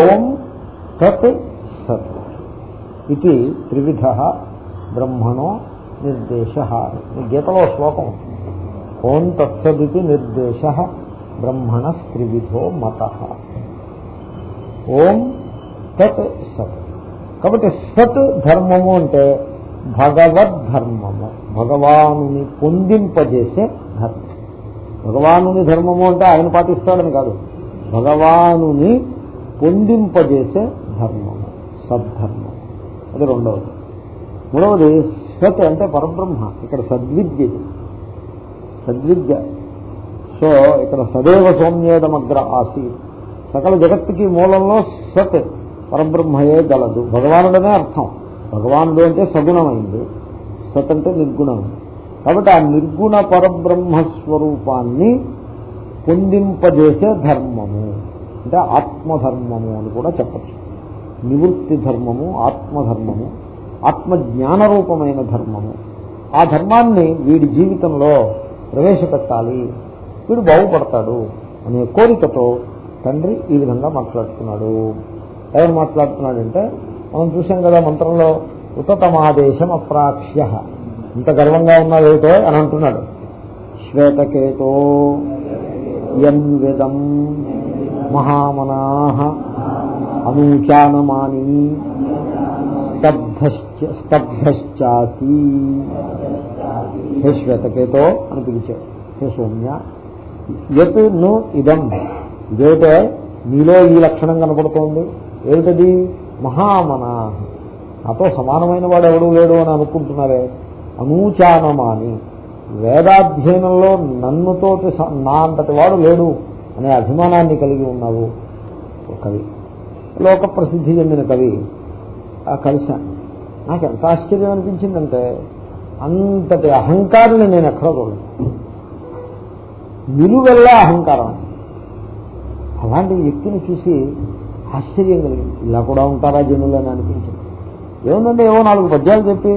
ఓం తత్ సత్. ఇది త్రివిధ బ్రహ్మణో నిర్దేశ. గీతలో శ్లోకం ఓం తత్సదితి నిర్దేశ బ్రహ్మణ త్రివిధో మత. ఓం తత్ సత్. కాబట్టి సత్ ధర్మము అంటే భగవద్ధర్మము భగవానుని పొందింపజేసే ధర్మం. భగవానుని ధర్మము అంటే ఆయన పాటిస్తాడని కాదు. భగవానుని పొందింపజేసే ధర్మం సద్ధర్మం. అది రెండవది. మూడవది సత్ అంటే పరబ్రహ్మ ఇక్కడ సద్విద్య సద్విద్య. సో ఇక్కడ సదేవ సౌమ్యేదమగ్ర ఆసి సకల జగత్తుకి మూలంలో సత్ పరబ్రహ్మయే గలదు. భగవానుడనే అర్థం. భగవానుడు అంటే సగుణమైంది. సత్ అంటే నిర్గుణమైంది కాబట్టి ఆ నిర్గుణ పరబ్రహ్మ స్వరూపాన్ని పొందింపజేసే ధర్మము. అంటే ఆత్మధర్మము అని కూడా చెప్పచ్చు. నివృత్తి ధర్మము ఆత్మధర్మము ఆత్మజ్ఞానరూపమైన ధర్మము. ఆ ధర్మాన్ని వీడి జీవితంలో ప్రవేశపెట్టాలి. వీడు బాగుపడతాడు అనే కోరికతో తండ్రి ఈ విధంగా మాట్లాడుతున్నాడు. ఎవరు మాట్లాడుతున్నాడంటే మనం చూసాం కదా మంత్రంలో ఉతతమాదేశం అప్రాక్ష్య. ఇంత గర్వంగా ఉన్నావేటో అని అంటున్నాడు. శ్వేతకేతో యన్విదం మహామనా అనూచానమాని స్తబ్ధశ్చాసి. హే శ్వేతకేతో అని పిలిచాడు హే సౌమ్య యత్ను ఇదం. ఇదేటే నీలో ఈ లక్షణం కనపడుతోంది. ఏమిటది? మహామనా. నాతో సమానమైన వాడు ఎవడు లేడు అని అనుకుంటున్నారే. అనూచానమాని. వేదాధ్యయనంలో నన్నుతోటి నా అంతటి వాడు లేడు. అనే అభిమానాన్ని కలిగి ఉన్నావు. ఒక కవి. లోక ప్రసిద్ధి చెందిన కవి. ఆ కలిశాను నాకు ఎంత ఆశ్చర్యం అనిపించిందంటే అంతటి అహంకారాన్ని నేను ఎక్కడ చూడలేదు. నిలువెల్లా అహంకారం. అలాంటి వ్యక్తిని చూసి ఆశ్చర్యం కలిగింది. ఇలా కూడా ఉంటారా జనులు అని అనిపించింది. ఏముందంటే ఏవో నాలుగు పద్యాలు చెప్పి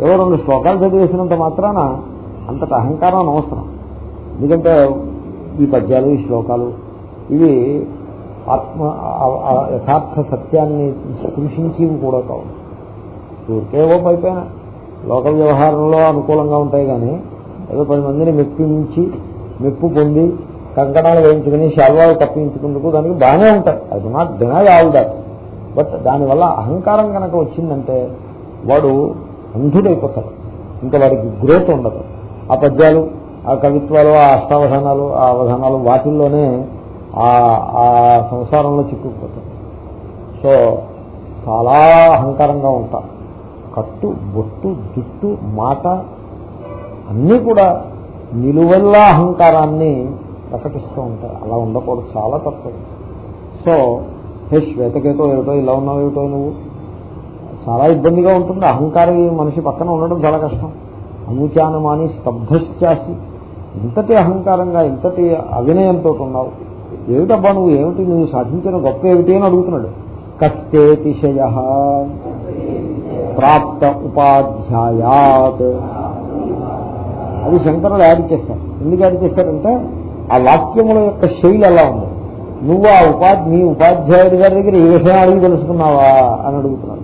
ఏవో రెండు శ్లోకాలు చదివేసినంత మాత్రాన అంతటి అహంకారం అనవసరం. ఎందుకంటే ఈ పద్యాలు ఈ శ్లోకాలు ఇవి ఆత్మ యథార్థ సత్యాన్ని స్పృశించేవి కూడా కావు. ఊరికేవో పైపైన లోకల్ వ్యవహారంలో అనుకూలంగా ఉంటాయి కానీ ఏదో పది మందిని మెప్పించి మెప్పు పొంది కంకణాలు వేయించుకుని శాల్వాలు తప్పించుకుందుకు దానికి బాగానే ఉంటాయి. అది not deny all that but దానివల్ల అహంకారం కనుక వచ్చిందంటే వాడు అంధుడైపోతాడు. ఇంకా వాడికి గ్రోత్ ఉండదు. ఆ పద్యాలు ఆ కవిత్వాలు ఆ అష్టావధానాలు ఆ అవధానాలు వాటిల్లోనే ఆ ఆ సంసారంలో చిక్కుకుపోతాడు సో చాలా అహంకారంగా ఉంటారు కట్టు బొట్టు జుట్టు మాట అన్నీ కూడా నిలువల్లా అహంకారాన్ని ప్రకటిస్తూ ఉంటాయి. అలా ఉండకూడదు చాలా తప్పదు సో హే శ్వేతకేతో ఏమిటో ఇలా ఉన్నావు ఏమిటో నువ్వు? చాలా ఇబ్బందిగా ఉంటుంది. అహంకారం మనిషి పక్కన ఉండడం చాలా కష్టం. అనుచానమాని స్తబ్ధశ్చాసి ఇంతటి అహంకారంగా ఇంతటి అవినయంతో ఉన్నావు. ఏమిటబ్బా నువ్వు? ఏమిటి? నువ్వు సాధించిన గొప్ప ఏమిటి అని అడుగుతున్నాడు. కష్టేతిశయ ప్రాప్త ఉపాధ్యాయాత్. అది శంకరుడు యాడ్ చేశారు. ఎందుకు యాడ్ చేశారంటే ఆ వాక్యముల యొక్క శైలి ఎలా ఉంది. నువ్వు ఆ ఉపాధి నీ ఉపాధ్యాయుడి గారి దగ్గర ఈ విషయం అడిగి తెలుసుకున్నావా అని అడుగుతున్నాడు.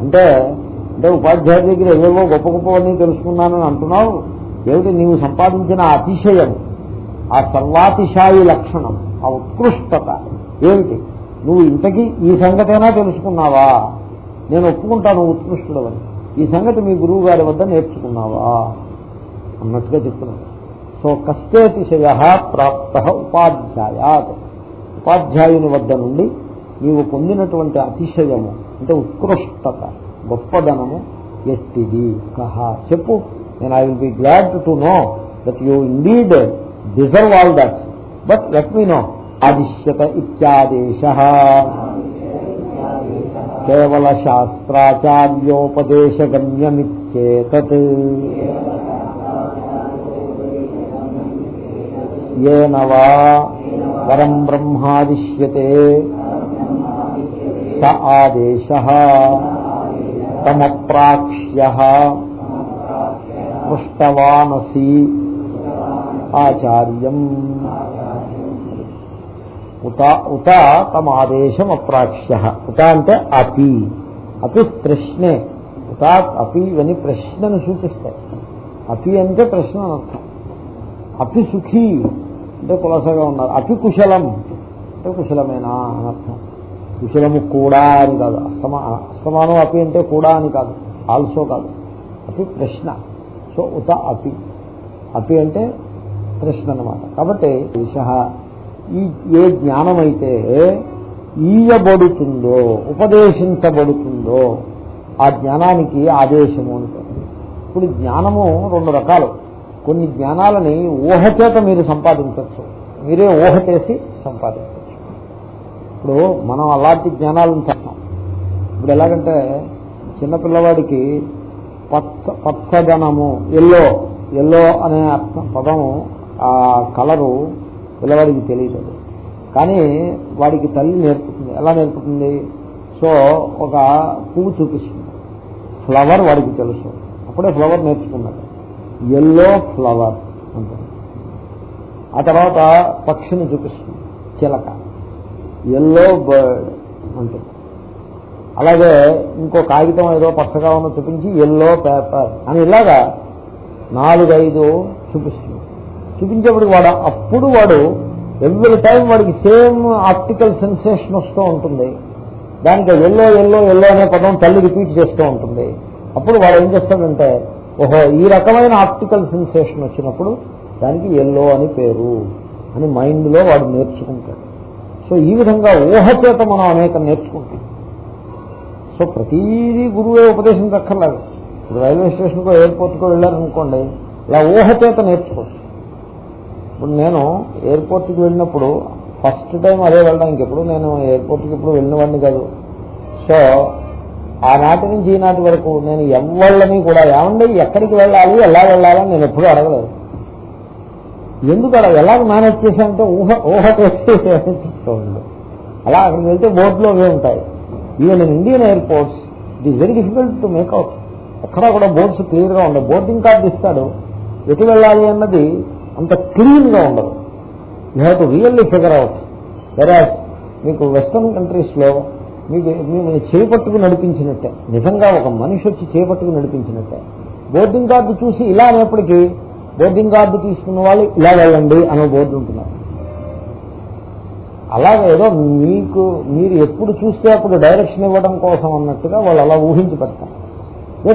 అంటే అంటే ఉపాధ్యాయుడి దగ్గర ఏవేవో గొప్ప గొప్పవన్నీ తెలుసుకున్నానని అంటున్నావు. ఏమిటి? నీవు సంపాదించిన అతిశయం ఆ సర్వాతిశాయి లక్షణం ఆ ఉత్కృష్టత ఏమిటి? నువ్వు ఇంతకీ ఈ సంగతైనా తెలుసుకున్నావా? నేను ఒప్పుకుంటాను ఉత్కృష్టుడవని. ఈ సంగతి మీ గురువు గారి వద్ద నేర్చుకున్నావా? అన్నట్టుగా చెప్తున్నాను సో కష్టేతిశయ ప్రాప్త ఉపాధ్యాయాత్. ఉపాధ్యాయుని వద్ద నుండి నీవు పొందినటువంటి అతిశయము అంటే ఉత్కృష్టత గొప్పదనము ఎట్టిది? కహ. చెప్పు. నేను I will be glad to know that you indeed deserve all that. But let me know. ఆదిశ్యత ఇత్యాదేశ కేవల శాస్త్రాచార్యోపదేశగమ్యమిచ్చేతత్ ఏన వా బ్రహ్మాదిశ్యతే స ఆదేశ తమప్రాక్ష్య పృష్టవానసి ఆచార్యం. ఉత ఉత తమ ఆదేశం అప్రాక్ష్య ఉత అంటే అపి అపి ప్రశ్నే. ఉత అపి ఇవన్నీ ప్రశ్నను సూచిస్తాయి. అపి అంటే ప్రశ్న అర్థం. అపి సుఖీ అంటే కులసగా ఉన్నారు. అపి కుశలం అంటే కుశలమేనా అనర్థం కుశలము కూడా అని కాదు. అస్తమా అస్తమానం అపి అంటే కూడా అని కాదు. ఆల్సో కాదు. అపి ప్రశ్న. సో ఉత అపి అపి అంటే ప్రశ్న అనమాట కాబట్టి విష ఈ ఏ జ్ఞానమైతే ఈయబడుతుందో ఉపదేశించబడుతుందో ఆ జ్ఞానానికి ఆదేశము అంటే ఇప్పుడు జ్ఞానము రెండు రకాలు. కొన్ని జ్ఞానాలని ఊహ చేత మీరు సంపాదించవచ్చు. మీరే ఊహ చేసి సంపాదించవచ్చు. ఇప్పుడు మనం అలాంటి జ్ఞానాలను చెప్తాం ఇప్పుడు ఎలాగంటే చిన్నపిల్లవాడికి పచ్చ పచ్చదనము ఎల్లో ఎల్లో అనే అర్థం పదము ఆ కలరు పిల్లవాడికి తెలియదు. కానీ వాడికి తల్లి నేర్పుతుంది. ఎలా నేర్పుతుంది? సో ఒక పువ్వు చూపిస్తుంది. ఫ్లవర్ వాడికి తెలుసు. అప్పుడే ఫ్లవర్ నేర్చుకున్నాడు. ఎల్లో ఫ్లవర్ అంటే ఆ తర్వాత పక్షిని చూపిస్తుంది. చిలక. ఎల్లో బర్డ్ అంటుంది అలాగే ఇంకో కాగితం ఏదో పచ్చగా ఉన్న చూపించి ఎల్లో పేపర్ అని ఇలాగా నాలుగైదు చూపిస్తుంది. చూపించేప్పటికి వాడు అప్పుడు వాడు ఎవ్రీ టైం వాడికి సేమ్ ఆప్టికల్ సెన్సేషన్ వస్తూ ఉంటుంది. దానికి ఎల్లో ఎల్లో ఎల్లో అనే పదం తల్లి రిపీట్ చేస్తూ ఉంటుంది. అప్పుడు వాడు ఏం చేస్తాడంటే ఓహో ఈ రకమైన ఆప్టికల్ సెన్సేషన్ వచ్చినప్పుడు దానికి ఎల్లో అని పేరు అని మైండ్లో వాడు నేర్చుకుంటాడు. సో ఈ విధంగా ఊహ చేత మనం అనేక నేర్చుకుంటాం. సో ప్రతీదీ గురువే ఉపదేశించక్కర్లేదు ఇప్పుడు రైల్వే స్టేషన్కో ఎయిర్పోర్ట్కో వెళ్ళారనుకోండి ఇలా ఊహ చేత నేర్చుకోవచ్చు. ఇప్పుడు నేను ఎయిర్పోర్ట్కి వెళ్ళినప్పుడు ఫస్ట్ టైం అదే వెళ్ళడానికి ఎప్పుడు నేను ఎయిర్పోర్ట్కి ఇప్పుడు వెళ్ళినవాడిని కాదు. సో ఆనాటి నుంచి ఈనాటి వరకు నేను ఎవళ్ళని కూడా ఏమండి ఎక్కడికి వెళ్ళాలి ఎలా వెళ్ళాలని నేను ఎప్పుడూ అడగలేదు. ఎందుకు అలా ఎలాగ మేనేజ్ చేశానంటే ఊహ ఊహ చేస్తుంది అలా అక్కడికి వెళ్తే బోర్డులో ఉంటాయి. Even in Indian airports it is very difficult to make out ఎక్కడా కూడా బోర్డ్స్ క్లియర్గా ఉండవు. బోర్డింగ్ కార్డు ఇస్తాడు. ఎటు వెళ్ళాలి అన్నది అంత క్లీన్గా ఉండదు. You have to really figure out whereas మీకు వెస్టర్న్ కంట్రీస్లో మీకు మిమ్మల్ని చేపట్టుకు నడిపించినట్టే. నిజంగా ఒక మనిషి వచ్చి చేపట్టుకు నడిపించినట్టే. బోర్డింగ్ కార్డు చూసి ఇలా అనేప్పటికీ బోర్డింగ్ కార్డు తీసుకున్న వాళ్ళు ఇలా వెళ్ళండి అనే బోర్డు ఉంటున్నారు. అలాగే ఏదో మీకు మీరు ఎప్పుడు చూస్తే అప్పుడు డైరెక్షన్ ఇవ్వడం కోసం అన్నట్టుగా వాళ్ళు అలా ఊహించి పెడతారు.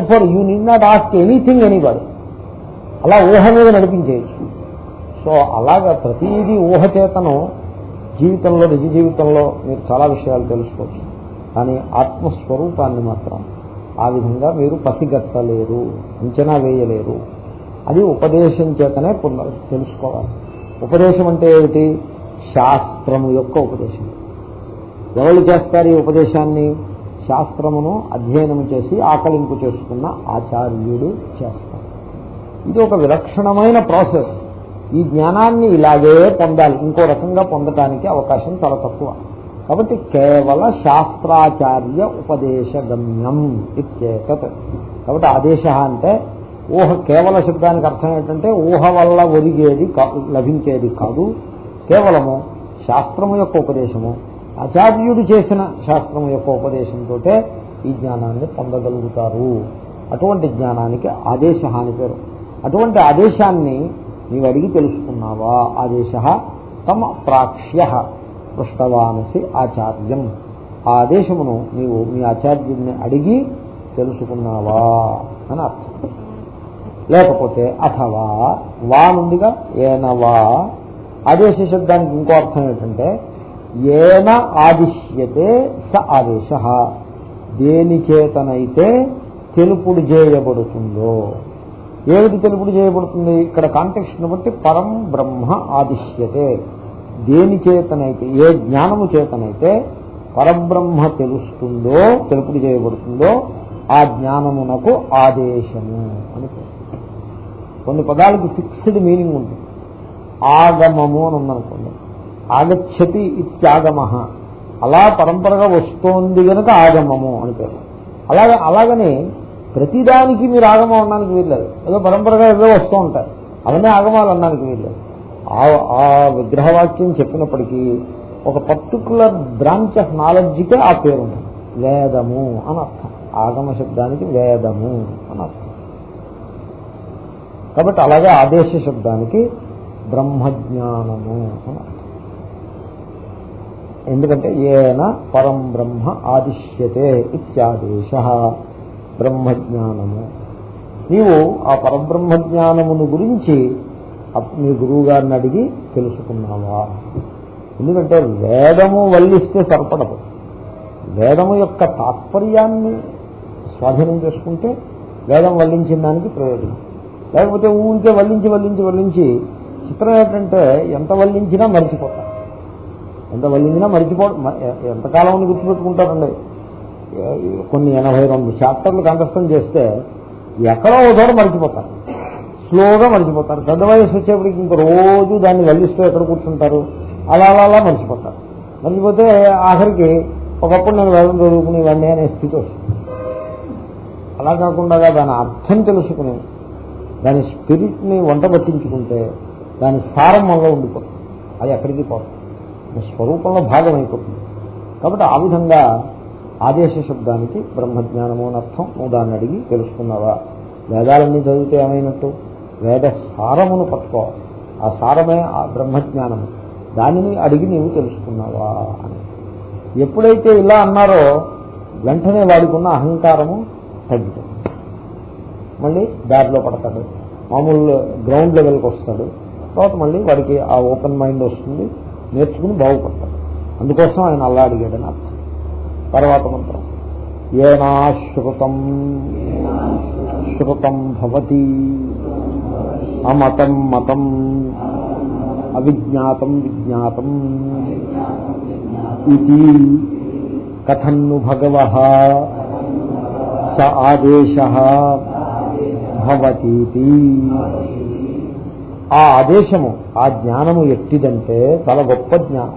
For you need not ask anything anybody అలా ఊహ మీద నడిపించేయచ్చు. సో అలాగా ప్రతిదీ ఊహ చేతను జీవితంలో నిజ జీవితంలో మీరు చాలా విషయాలు తెలుసుకోవచ్చు. కానీ ఆత్మస్వరూపాన్ని మాత్రం ఆ విధంగా మీరు పసిగట్టలేరు అంచనా వేయలేరు. అది ఉపదేశం చేతనే పొందాలి తెలుసుకోవాలి. ఉపదేశం అంటే ఏమిటి? శాస్త్రము యొక్క ఉపదేశం. ఎవరు చేస్తారు ఈ ఉపదేశాన్ని? శాస్త్రమును అధ్యయనం చేసి ఆకలింపు చేసుకున్న ఆచార్యుడు చేస్తారు. ఇది ఒక విలక్షణమైన ప్రాసెస్. ఈ జ్ఞానాన్ని ఇలాగే పొందాలి. ఇంకో రకంగా పొందటానికి అవకాశం చాలా తక్కువ. కాబట్టి కేవల శాస్త్రాచార్య ఉపదేశగమ్యం ఇచ్చేతత్ కాబట్టి ఆదేశ అంటే ఊహ కేవల శబ్దానికి అర్థం ఏంటంటే ఊహ వల్ల ఒరిగేది లభించేది కాదు. కేవలము శాస్త్రము యొక్క ఉపదేశము ఆచార్యుడు చేసిన శాస్త్రము యొక్క ఉపదేశంతో ఈ జ్ఞానాన్ని పొందగలుగుతారు. అటువంటి జ్ఞానానికి ఆదేశ అని పేరు. అటువంటి ఆదేశాన్ని నీవు అడిగి తెలుసుకున్నావా? ఆదేశ తమ ప్రాక్ష్య పృష్టవానసి ఆచార్యం. ఆ ఆదేశమును నీవు మీ ఆచార్యుడిని అడిగి తెలుసుకున్నావా? అని అర్థం. లేకపోతే అథవా వా నుండిగా ఏనవా? ఆదేశ శబ్దానికి ఇంకో అర్థం ఏంటంటే ఏన ఆదిశ్యతే స ఆదేశ. దేనిచేతనైతే తెలుపుడు చేయబడుతుందో. ఏమిటి తెలుపుడు చేయబడుతుంది? ఇక్కడ కాంటెక్స్ట్ని బట్టి పరం బ్రహ్మ ఆదిశ్యతే. దేని చేతనైతే ఏ జ్ఞానము చేతనైతే పరబ్రహ్మ తెలుస్తుందో తెలుపుడు చేయబడుతుందో ఆ జ్ఞానమునకు ఆదేశము అని కొన్ని పదాలకి ఫిక్స్డ్ మీనింగ్ ఉంటుంది. ఆగమము అని ఉందనుకోండి. ఆగచ్చతి ఇత్యాగమ అలా పరంపరగా వస్తోంది గనక ఆగమము అని పేరు. అలాగే అలాగని ప్రతిదానికి మీరు ఆగమం అనడానికి వీల్లేదు. ఏదో పరంపరగా ఏదో వస్తూ ఉంటాయి. అవన్నీ ఆగమాలు అనడానికి వీల్లేదు. ఆ విగ్రహవాక్యం చెప్పినప్పటికీ ఒక పర్టికులర్ బ్రాంచ్ ఆఫ్ నాలెడ్జ్కే ఆ పేరు ఉంది వేదము అని అర్థం. ఆగమ శబ్దానికి వేదము అని అర్థం. కాబట్టి అలాగే ఆదేశ శబ్దానికి బ్రహ్మజ్ఞానము ఎందుకంటే ఏన పరం బ్రహ్మ ఆదిశ్యతే ఇత్యాదేశ. బ్రహ్మజ్ఞానము. నీవు ఆ పరబ్రహ్మ జ్ఞానమును గురించి మీ గురువు గారిని అడిగి తెలుసుకున్నావా? ఎందుకంటే వేదము వల్లిస్తే సరిపడదు. వేదము యొక్క తాత్పర్యాన్ని స్వాధీనం చేసుకుంటే వేదం వల్లించిన దానికి ప్రయోజనం. లేకపోతే ఊరికే వల్లించి వల్లించి వల్లించి చిత్రం ఏంటంటే ఎంత వల్లించినా మర్చిపోతారు. ఎంత వల్లించినా మర్చిపోవడం ఎంతకాలం గుర్తుపెట్టుకుంటారండి. కొన్ని ఎనభై రెండు చాప్టర్లు కంఠస్థం చేస్తే ఎక్కడో ఒక చోట మర్చిపోతారు. స్లోగా మర్చిపోతారు. పెద్ద వయసు వచ్చేప్పటికి ఇంక రోజు దాన్ని వల్లిస్తూ ఎక్కడ కూర్చుంటారు? అలా అలా అలా మర్చిపోతారు. మర్చిపోతే ఆఖరికి ఒకప్పుడు నేను వేదం చదువుకునేవాడిని అనే స్థితి వస్తుంది. అలా కాకుండా దాని అర్థం తెలుసుకుని దాని స్పిరిట్ని వంట పట్టించుకుంటే దాని సారం మనలో ఉండిపోతుంది. అది ఎక్కడికి పోతుంది స్వరూపంలో భాగం అయిపోతుంది కాబట్టి ఆ విధంగా ఆదేశ శబ్దానికి బ్రహ్మజ్ఞానము అని అర్థం. నువ్వు దాన్ని అడిగి తెలుసుకున్నావా? వేదాలన్నీ చదివితే ఏమైనట్టు? వేద సారమును పట్టుకోవాలి. ఆ సారమే ఆ బ్రహ్మజ్ఞానము. దానిని అడిగి నీవు తెలుసుకున్నావా అని. ఎప్పుడైతే ఇలా అన్నారో వెంటనే వాడుకున్న అహంకారము తగ్గుతుంది. మళ్ళీ దారిలో పడతాడు. మామూలు గ్రౌండ్ లెవెల్కి వస్తాడు. తర్వాత మళ్ళీ వాడికి ఆ ఓపెన్ మైండ్ వస్తుంది నేర్చుకుని బాగుపడతాడు. అందుకోసం ఆయన అల్లా అడిగాడని అర్థం. తర్వాత మంత్రం. ఏనాశ్రుతం శ్రుతం భవతి అమతం మతం అవిజ్ఞాతం విజ్ఞాతం ఇది కథన్ను భగవ స ఆదేశ భవతీతి. ఆ ఆదేశము ఆ జ్ఞానము ఎట్టిదంటే చాలా గొప్ప జ్ఞానం.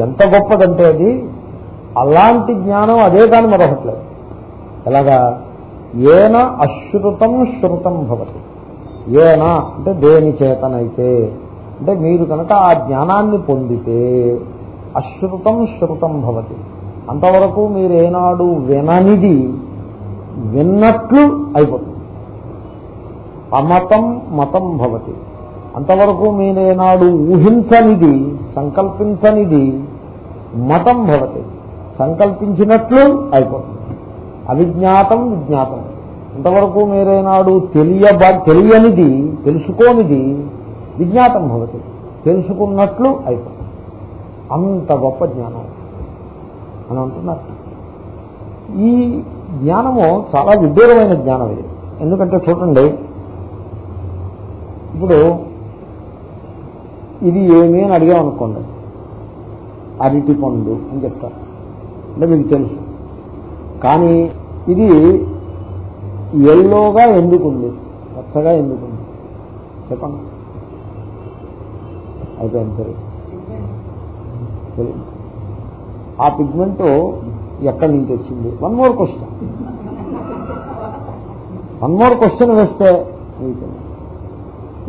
ఎంత గొప్పదంటే అది అలాంటి జ్ఞానం అదే కాని మరొకట్లేదు ఎలాగా? ఏన అశ్రుతం శృతం భవతి. ఏన అంటే దేని చేతనైతే. అంటే మీరు కనుక ఆ జ్ఞానాన్ని పొందితే అశ్రుతం శృతం భవతి. అంతవరకు మీరు ఏనాడు విననిది విన్నట్లు అయిపోతుంది. అమతం మతం భవతి. అంతవరకు మీరేనాడు ఊహించనిది సంకల్పించనిది మతం భవతి. సంకల్పించినట్లు అయిపోతుంది. అవిజ్ఞాతం విజ్ఞాతం. ఇంతవరకు మీరేనాడు తెలియబ తెలియనిది తెలుసుకోనిది విజ్ఞాతం భవతి. తెలుసుకున్నట్లు అయిపోతుంది. అంత గొప్ప జ్ఞానం. అని అంటున్నారు. ఈ జ్ఞానము చాలా విదూరమైన జ్ఞానం ఇది ఎందుకంటే చూడండి ఇప్పుడు ఇది ఏమి అని అడిగామనుకోండి అరటి పండు అని చెప్తారు. అంటే మీకు తెలుసు. కానీ ఇది ఎల్లోగా ఎందుకుంది? కొత్తగా ఎందుకుంది? చెప్పండి. అయిపోయింది సరే తెలియదు ఆ పిగ్మెంట్ ఎక్కడి నుంచి వచ్చింది? One more question one more question వేస్తే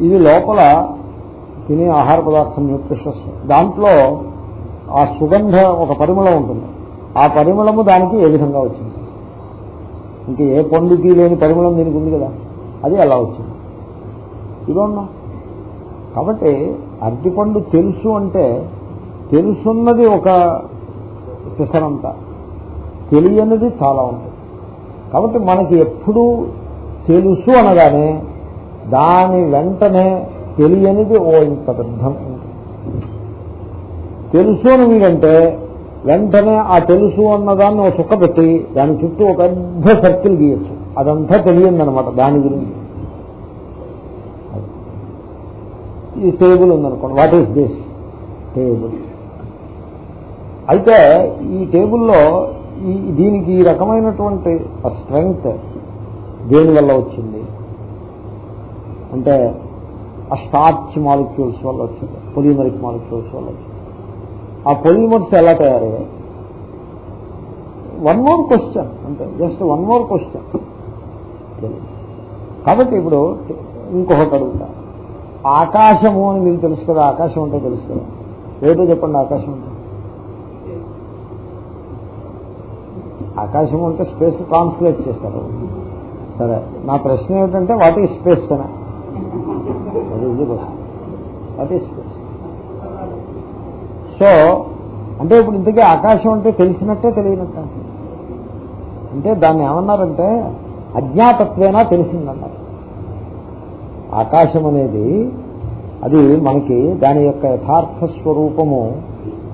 ఇది లోపల తినే ఆహార పదార్థం న్యూట్రిషస్ దాంట్లో ఆ సుగంధ ఒక పరిమళం ఉంటుంది. ఆ పరిమళము దానికి ఏ విధంగా వచ్చింది? ఇంక ఏ పండుకి లేని పరిమళం దీనికి ఉంది కదా అది ఎలా వచ్చింది? ఇదన్నా. కాబట్టి అరటిపండు తెలుసు అంటే తెలుసున్నది ఒక పిసరంత. తెలియనిది చాలా ఉంటుంది. కాబట్టి మనకి ఎప్పుడూ తెలుసు అనగానే దాని వెంటనే తెలియనిది ఓ ఇంత పెద్దం తెలుసు అని మీరంటే వెంటనే ఆ తెలుసు అన్నదాన్ని ఒక చుక్క పెట్టి దాని చుట్టూ ఒక పెద్ద సర్కిల్ గీయచ్చు. అదంతా తెలియదనమాట దాని గురించి. ఈ టేబుల్ ఉందనుకోండి. వాట్ ఈస్ దిస్ టేబుల్ అయితే ఈ టేబుల్లో ఈ దీనికి ఈ రకమైనటువంటి స్ట్రెంగ్త్ దేని వల్ల వచ్చింది? అంటే ఆ స్టార్చ్ మాలిక్యూల్స్ వల్ల వచ్చింది. పొలిమరిక్ మాలిక్యూల్స్ వల్ల వచ్చింది. ఆ పొలిమర్స్ ఎలా తయారయ్యాయి? వన్ మోర్ క్వశ్చన్ అంటే జస్ట్ వన్ మోర్ క్వశ్చన్ కాబట్టి ఇప్పుడు ఇంకొకటి అడుగుతా. ఆకాశము అని మీకు తెలుసు కదా ఆకాశం అంటే తెలుసు కదా. ఏదో చెప్పండి ఆకాశం అంటే? ఆకాశం అంటే స్పేస్ ట్రాన్స్లేట్ చేస్తారు సరే నా ప్రశ్న ఏమిటంటే వాట్ ఈ స్పేస్ అనే? వాట్ ఈస్ స్పేస్ సో అంటే ఇప్పుడు ఇంతకీ ఆకాశం అంటే తెలిసినట్టే తెలియనట్ట అంటే దాన్ని ఏమన్నారంటే అజ్ఞాతత్వేనా తెలిసిందన్నారు. ఆకాశం అనేది అది మనకి దాని యొక్క యథార్థ స్వరూపము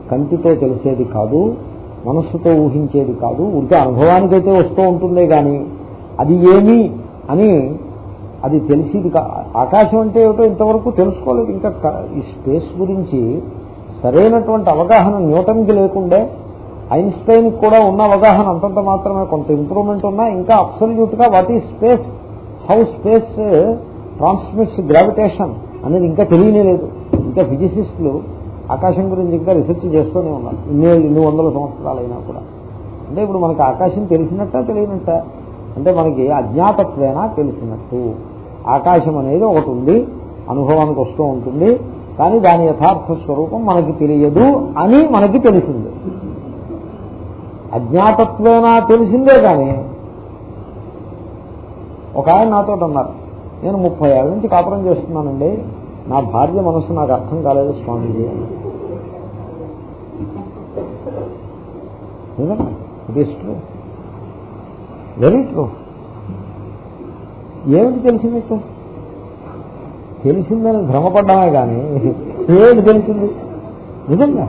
కంటితో తెలిసేది కాదు మనస్సుతో ఊహించేది కాదు ఉంటే అనుభవానికైతే వస్తూ ఉంటుందే కానీ అది ఏమి అని అది తెలిసేది ఆకాశం అంటే ఏమిటో ఇంతవరకు తెలుసుకోలేదు. ఇంకా ఈ స్పేస్ గురించి సరైనటువంటి అవగాహన న్యూటన్కి లేకుండే ఐన్స్టైన్ కూడా ఉన్న అవగాహన అంతంత మాత్రమే. కొంత ఇంప్రూవ్మెంట్ ఉన్నా ఇంకా అబ్సల్యూట్గా వాట్ ఈ space? How space transmits gravitation అనేది ఇంకా తెలియనే లేదు. ఇంకా ఫిజిసిస్టులు ఆకాశం గురించి ఇంకా రీసెర్చ్ చేస్తూనే ఉన్నారు. ఇన్ని ఇన్ని వందల సంవత్సరాలైనా కూడా. అంటే ఇప్పుడు మనకి ఆకాశం తెలిసినట్ట తెలియనట్ట? అంటే మనకి అజ్ఞాతత్వేనా తెలిసినట్టు ఆకాశం అనేది ఒకటి ఉంది అనుభవానికి వస్తూ ఉంటుంది కానీ దాని యథార్థ స్వరూపం మనకి తెలియదు అని మనకి తెలిసింది. అజ్ఞాతత్వేనా తెలిసిందే కానీ ఒక ఆయన నాతో అన్నారు నేను ముప్పై ఏళ్ళ నుంచి కాపురం చేస్తున్నానండి. నా భార్య మనసు నాకు అర్థం కాలేదు Swamiji. It is true very true ఏమిటి తెలిసింది తెలిసిందని భ్రమపడ్డామే కానీ ఏమిటి తెలిసింది? నిజంగా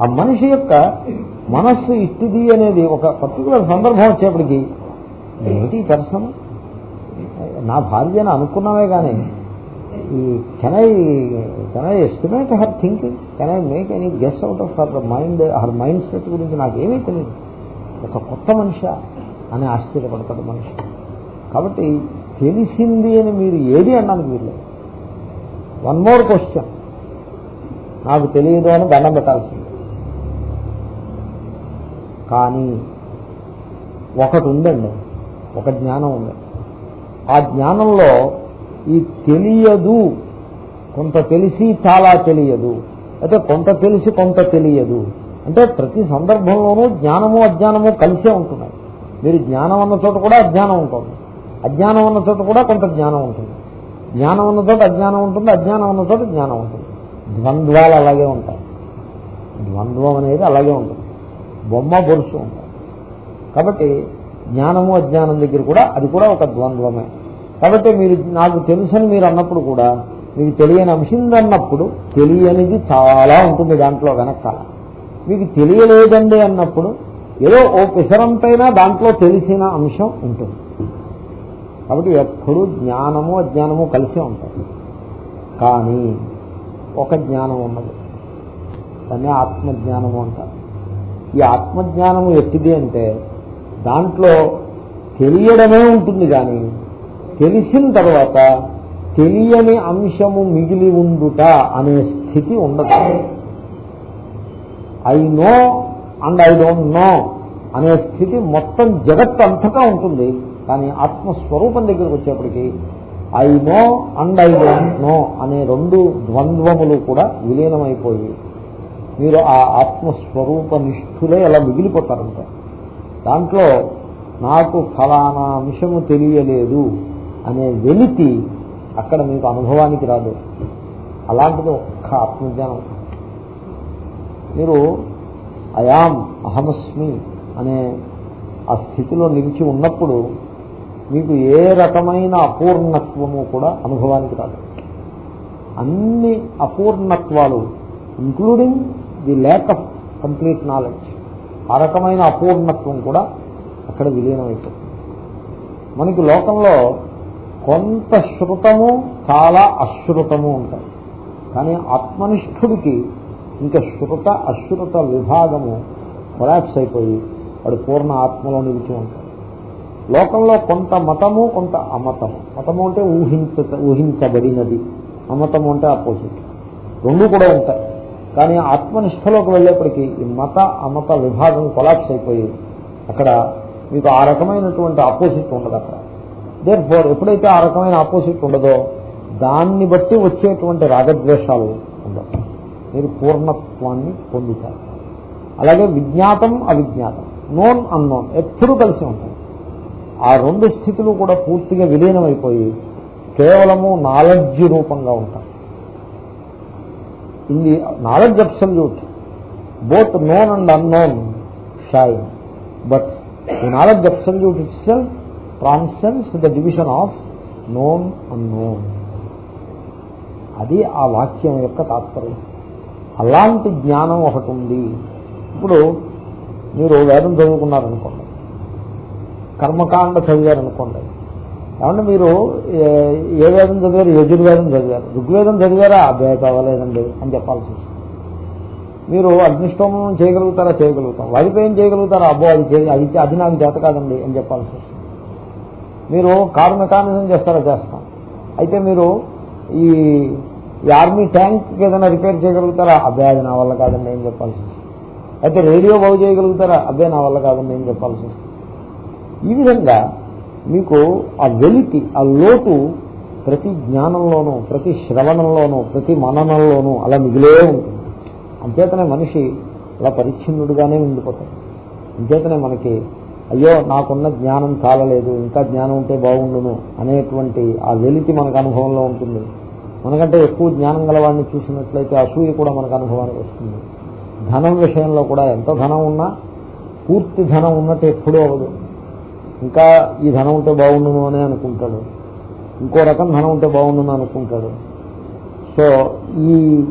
ఆ మనిషి యొక్క మనస్సు ఇట్టుది అనేది ఒక పర్టికులర్ సందర్భం వచ్చేప్పటికి ఏమిటి దర్శనం నా భార్య అని అనుకున్నామే కానీ ఈ can I can I estimate her thinking can I make any guess out of her mind her mindset గురించి నాకు ఏమీ తెలియదు ఒక కొత్త మనిషి? అని ఆశ్చర్యపడతాడు మనిషి. కాబట్టి తెలిసింది అని మీరు ఏది అన్నానికి మీరు వన్ మోర్ క్వశ్చన్ నాకు తెలియదు అని దండం పెట్టాల్సింది. కానీ ఒకటి ఉందండి. ఒక జ్ఞానం ఉంది. ఆ జ్ఞానంలో ఈ తెలియదు కొంత తెలిసి చాలా తెలియదు అయితే కొంత తెలిసి కొంత తెలియదు. అంటే ప్రతి సందర్భంలోనూ జ్ఞానము అజ్ఞానము కలిసే ఉంటున్నాయి. మీరు జ్ఞానం ఉన్న చోట కూడా అజ్ఞానం ఉంటుంది. అజ్ఞానం ఉన్న చోట కూడా కొంత జ్ఞానం ఉంటుంది. జ్ఞానం ఉన్న చోట అజ్ఞానం ఉంటుంది అజ్ఞానం ఉన్న చోట జ్ఞానం ఉంటుంది. ద్వంద్వాలు అలాగే ఉంటాయి. ద్వంద్వం అనేది అలాగే ఉంటుంది. బొమ్మ బొరుసు ఉంటాయి కాబట్టి జ్ఞానము అజ్ఞానం దగ్గర కూడా అది కూడా ఒక ద్వంద్వమే. కాబట్టి మీరు నాకు తెలుసని మీరు అన్నప్పుడు కూడా మీకు తెలియని అంశం అన్నప్పుడు తెలియనిది చాలా ఉంటుంది దాంట్లో వెనకాల. మీకు తెలియలేదండి అన్నప్పుడు ఏదో ఓ పిసరంతైనా దాంట్లో తెలిసిన అంశం ఉంటుంది. కాబట్టి ఎప్పుడు జ్ఞానము అజ్ఞానము కలిసే ఉంటాయి కానీ ఒక జ్ఞానం ఉన్నది. దాన్ని ఆత్మజ్ఞానము అంటారు. ఈ ఆత్మజ్ఞానము ఎట్టిది అంటే దాంట్లో తెలియడమే ఉంటుంది కానీ తెలిసిన తర్వాత తెలియని అంశము మిగిలి ఉండుట అనే స్థితి ఉండదు. I know and I don't know అనే స్థితి మొత్తం జగత్ అంతటా ఉంటుంది. కానీ ఆత్మస్వరూపం దగ్గరకు వచ్చేప్పటికీ I know and I don't know అనే రెండు ద్వంద్వములు కూడా విలీనమైపోయి మీరు ఆ ఆత్మస్వరూప నిష్ఠులే ఎలా మిగిలిపోతారంట. దాంట్లో నాకు ఫలానా అంశము తెలియలేదు అనే వెలితి అక్కడ మీకు అనుభవానికి రాదు. అలాంటిది ఒక్క ఆత్మజ్ఞానం. మీరు అయాం అహమస్మి అనే ఆ స్థితిలో నిలిచి ఉన్నప్పుడు మీకు ఏ రకమైన అపూర్ణత్వము కూడా అనుభవానికి రాదు. అన్ని అపూర్ణత్వాలు including the lack of complete knowledge ఆ రకమైన అపూర్ణత్వం కూడా అక్కడ విలీనమైపోతుంది. మనకి లోకంలో కొంత శృతము చాలా అశ్రుతము ఉంటాయి. కానీ ఆత్మనిష్ఠుడికి ఇంకా శృత అశ్రుత విభాగము కొలాప్స్ అయిపోయి వాడు పూర్ణ ఆత్మలో నిలిచి ఉంటాడు. లోకంలో కొంత మతము కొంత అమతము. మతము అంటే ఊహించ ఊహించబడినది. అమతము అంటే ఆపోజిట్. రెండు కూడా ఉంటాయి. కానీ ఆత్మనిష్టలోకి వెళ్ళేప్పటికీ ఈ మత అమత విభాగం కొలాప్స్ అయిపోయి అక్కడ మీకు ఆ రకమైనటువంటి ఆపోజిట్ ఉండదు అక్కడ. దేర్ ఫోర్ ఎప్పుడైతే ఆ రకమైన ఆపోజిట్ ఉండదో దాన్ని బట్టి వచ్చేటువంటి రాగద్వేషాలు మీరు పూర్ణత్వాన్ని పొందుతారు. అలాగే విజ్ఞాతం అవిజ్ఞాతం. నోన్ అన్నోన్ ఎప్పుడూ కలిసి ఉంటాయి. ఆ రెండు స్థితులు కూడా పూర్తిగా విలీనమైపోయి కేవలము నాలెడ్జ్ రూపంగా ఉంటాయి. ఇది knowledge absolute both known and unknown shine but the knowledge absolute itself transcends the division of known unknown అది ఆ వాక్యం యొక్క తాత్పర్యం. అలాంటి జ్ఞానం ఒకటి ఉంది. ఇప్పుడు మీరు వేదం చదువుకున్నారనుకోండి. కర్మకాండ చదివారనుకోండి. ఏమంటే మీరు ఏ వేదం చదివారు? యజుర్వేదం చదివారు. ఋగ్వేదం చదివారా? అభ్యాయ కావాలేదండి అని చెప్పాల్సి వస్తుంది. మీరు అగ్నిష్టోమం చేయగలుగుతారా? చేయగలుగుతాం. వైద్యం చేయగలుగుతారా? అబ్బో అది అది అది నాకు చేత కాదండి అని చెప్పాల్సి వస్తుంది. మీరు కారు మెకానిజం చేస్తారా? చేస్తాం. అయితే మీరు ఈ ఈ ఆర్మీ ట్యాంక్ ఏదైనా రిపేర్ చేయగలుగుతారా? అబ్బాయి అది నా వల్ల కాదండి ఏం చెప్పాల్సి వస్తుంది. అయితే రేడియో బాగు చేయగలుగుతారా? అబ్బాయి నా వల్ల కాదండి ఏం చెప్పాల్సి వస్తుంది. ఈ విధంగా మీకు ఆ వెలికి ఆ లోటు ప్రతి జ్ఞానంలోనూ ప్రతి శ్రవణంలోనూ ప్రతి మననంలోనూ అలా మిగిలే ఉంటుంది. అంచేతనే మనిషి అలా పరిచ్ఛిన్నుడుగానే ఉండిపోతాడు. అంచేతనే మనకి అయ్యో నాకున్న జ్ఞానం చాలలేదు ఇంకా జ్ఞానం ఉంటే బాగుండును అనేటువంటి ఆ వెలికి మనకు అనుభవంలో ఉంటుంది. మనకంటే ఎక్కువ జ్ఞానం గలవాడిని చూసినట్లయితే అసూయ కూడా మనకు అనుభవానికి వస్తుంది. ధనం విషయంలో కూడా ఎంత ధనం ఉన్నా పూర్తి ధనం ఉన్నట్టు ఎప్పుడూ అవ్వదు. ఇంకా ఈ ధనం ఉంటే బాగుండును అని అనుకుంటాడు. ఇంకో రకం ధనం ఉంటే బాగుండును అనుకుంటాడు. సో ఈ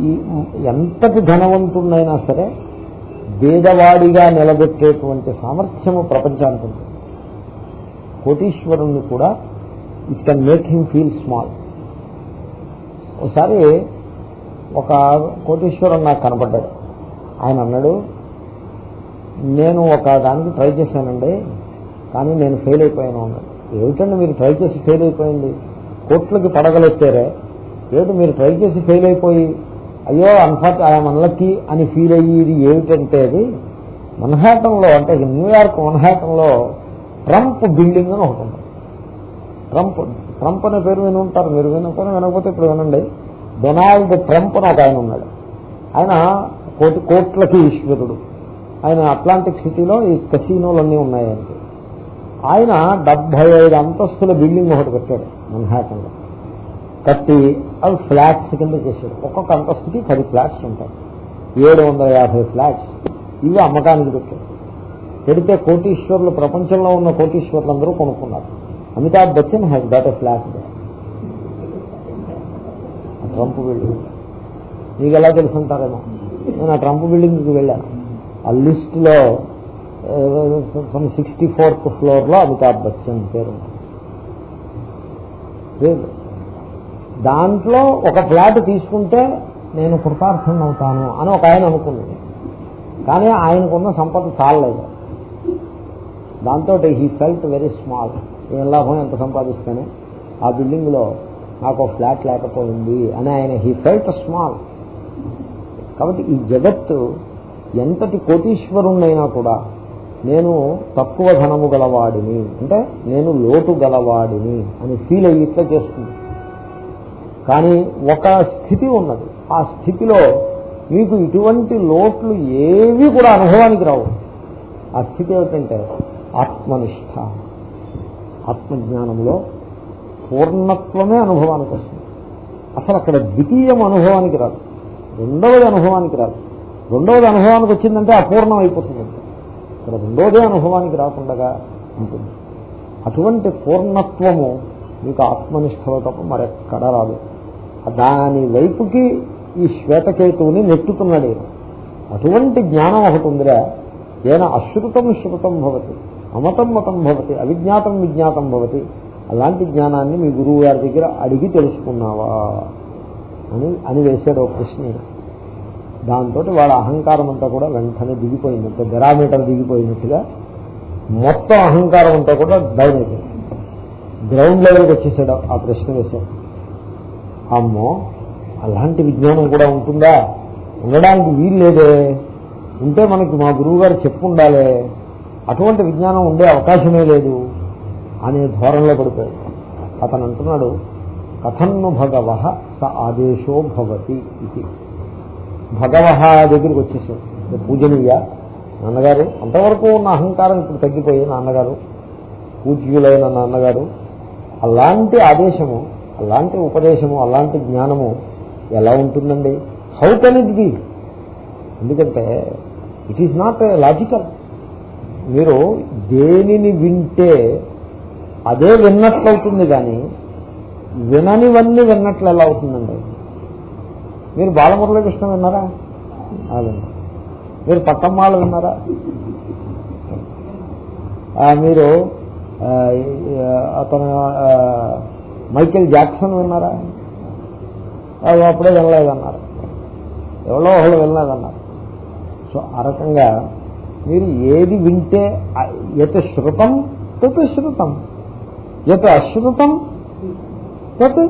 ఈ ఎంతటి ధనవంతుడైనా సరే భేదవాడిగా నిలబెట్టేటువంటి సామర్థ్యము ప్రపంచానికి ఉంటుంది. కోటీశ్వరుణ్ణి కూడా it can make him feel small. ఒకసారి ఒక కోటీశ్వరుడు నాకు కనపడ్డాడు. ఆయన అన్నాడు నేను ఒక దానికి ట్రై చేశానండి కానీ నేను ఫెయిల్ అయిపోయాను అన్నాడు. ఏమిటండి మీరు ట్రై చేసి ఫెయిల్ అయిపోయింది? కోట్లకి పడగలెత్తారే ఏమిటి మీరు ట్రై చేసి ఫెయిల్ అయిపోయి? అయ్యో అన్ఫార్ట్ ఐఎమ్ అన్లక్కీ అని ఫీల్ అయ్యేది ఏమిటంటే అది మన్హాటంలో అంటే న్యూయార్క్ మన్హాటంలో ట్రంప్ బిల్డింగ్ అని ఒకటి ఉంది. ట్రంప్ ట్రంప్ అనే పేరు విని ఉంటారు. మీరు వినుకొని వినకపోతే ఇప్పుడు వినండి. డొనాల్డ్ ట్రంప్ అని ఒక ఆయన ఉన్నాడు. ఆయన కోటి కోట్లకి ఈశ్వరుడు. ఆయన అట్లాంటిక్ సిటీలో ఈ కసీనోలన్నీ ఉన్నాయి ఆయనకి ఆయన డెబ్బై ఐదు అంతస్తుల బిల్డింగ్ ఒకటి పెట్టాడు మన్హాటంలో కట్టి అవి ఫ్లాట్స్ కింద చేశాడు. ఒక్కొక్క అంతస్తుకి పది ఫ్లాట్స్ ఉంటాయి. ఏడు వందల యాభై ఫ్లాట్స్. ఇవి అమ్మకానికి పెట్టాడు. పెడితే కోటీశ్వర్లు ప్రపంచంలో ఉన్న కోటీశ్వర్లు అందరూ కొనుక్కున్నారు. Amitabh Bachchan has got a flat Trump building మీకు ఎలా తెలుసుంటారేమో. నేను ఆ ట్రంప్ బిల్డింగ్కి వెళ్ళాను. ఆ లిస్టులో సమ్ సిక్స్టీ ఫోర్త్ ఫ్లోర్లో అమితాబ్ బచ్చన్ పేరు. దాంట్లో ఒక ఫ్లాట్ తీసుకుంటే నేను కృతార్థం అవుతాను అని ఒక ఆయన అనుకున్నాడు. కానీ ఆయనకున్న సంపద చాలలేదు. దాంతో హీ ఫెల్ట్ వెరీ స్మాల్ ఏం లాభం ఎంత సంపాదిస్తాను? ఆ బిల్డింగ్లో నాకు ఫ్లాట్ లేకపోయింది అని ఆయన హీ ఫెల్ట్ స్మాల్ కాబట్టి ఈ జగత్తు ఎంతటి కోటీశ్వరుణ్ణైనా కూడా నేను తక్కువ ధనము గలవాడిని అంటే నేను లోటు గలవాడిని అని ఫీల్ అయ్యి ఇట్లా చేస్తుంది. కానీ ఒక స్థితి ఉన్నది. ఆ స్థితిలో మీకు ఇటువంటి లోట్లు ఏవి కూడా అనుభవానికి రావు. ఆ స్థితి ఏమిటంటే ఆత్మనిష్ట. ఆత్మజ్ఞానంలో పూర్ణత్వమే అనుభవానికి వస్తుంది. అసలు అక్కడ ద్వితీయం అనుభవానికి రాదు. రెండవది అనుభవానికి రాదు. రెండవది అనుభవానికి వచ్చిందంటే అపూర్ణం అయిపోతుంది ఇక్కడ రెండోదే అనుభవానికి రాకుండా ఉంటుంది. అటువంటి పూర్ణత్వము మీకు ఆత్మనిష్టలో తప్ప మరెక్కడా రాదు. దాని వైపుకి ఈ శ్వేతకేతువుని నెట్టుతున్నాడు అటువంటి జ్ఞానం ఒకటి ఉందిరా ఏన అశ్రుతం శృతం భవతి. అమతం మతం భవతి అవిజ్ఞాతం విజ్ఞాతం భవతి. అలాంటి జ్ఞానాన్ని మీ గురువు గారి దగ్గర అడిగి తెలుసుకున్నావా? అని అని వేశాడు ఒక ప్రశ్న దాంతో వాళ్ళ అహంకారం అంతా కూడా వెంటనే దిగిపోయింది. బెరామీటర్ దిగిపోయినట్టుగా మొత్తం అహంకారం అంతా కూడా డౌన్ అయిపోయింది. గ్రౌండ్ లెవెల్కి వచ్చేసాడు ఆ ప్రశ్న వేశాడు అమ్మో అలాంటి విజ్ఞానం కూడా ఉంటుందా? ఉండడానికి వీలు లేదే ఉంటే మనకి మా గురువు గారు చెప్పుండాలే. అటువంటి విజ్ఞానం ఉండే అవకాశమే లేదు అనే ధోరణిలో పడిపోయాడు. అతను అంటున్నాడు కథన్ను భగవ స ఆదేశో భవతి ఇది. భగవ దగ్గరికి వచ్చేసాడు. పూజనీయ? నాన్నగారు అంతవరకు ఉన్న అహంకారం ఇప్పుడు తగ్గిపోయి నాన్నగారు. పూజ్యులైన నాన్నగారు అలాంటి ఆదేశము అలాంటి ఉపదేశము అలాంటి జ్ఞానము ఎలా ఉంటుందండి? హౌ కెన్ ఇట్ బి ఎందుకంటే ఇట్ ఈజ్ నాట్ లాజికల్ మీరు దేనిని వింటే అదే విన్నట్లవుతుంది కానీ విననివన్నీ విన్నట్లు ఎలా అవుతుందండి? మీరు బాలమురళీకృష్ణ విన్నారా? అదే. మీరు పట్టమ్మాలు విన్నారా? మీరు అతను మైకేల్ జాక్సన్ విన్నారా? అది అప్పుడే వినలేదన్నారు. ఎవరో ఒకళ్ళు వినలేదన్నారు. సో ఆ రకంగా మీరు ఏది వింటే ఆ, యత్ శృతం తత్ శృతం. యత్ అశ్రుతం తత్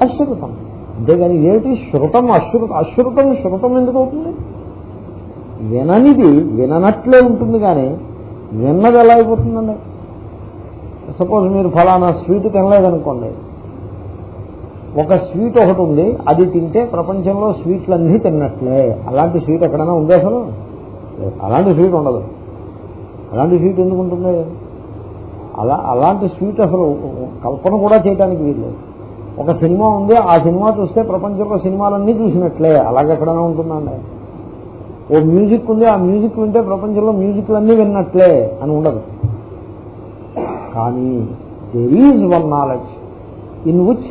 అశ్రుతం అంతేగాని ఏమిటి శృతం అశ్రుతం అశ్రుతం శృతం ఎందుకు అవుతుంది? విననిది విననట్లే ఉంటుంది కానీ విన్నది ఎలా అయిపోతుందండి? సపోజ్ మీరు ఫలానా స్వీట్ తినలేదనుకోండి. ఒక స్వీట్ ఒకటి ఉంది అది తింటే ప్రపంచంలో స్వీట్లన్నీ తిన్నట్లే. అలాంటి స్వీట్ ఎక్కడైనా ఉంది అసలు? అలాంటి స్వీట్ ఉండదు. అలాంటి స్వీట్ ఎందుకు ఉంటుంది? అలా అలాంటి స్వీట్ అసలు కల్పన కూడా చేయడానికి వీల్లేదు. ఒక సినిమా ఉంది ఆ సినిమా చూస్తే ప్రపంచంలో సినిమాలన్నీ చూసినట్లే. అలాగెక్కడైనా ఉంటుందండి. ఓ మ్యూజిక్ ఉంది ఆ మ్యూజిక్ వింటే ప్రపంచంలో మ్యూజిక్లన్నీ విన్నట్లే అని ఉండదు. కానీ there is one knowledge in which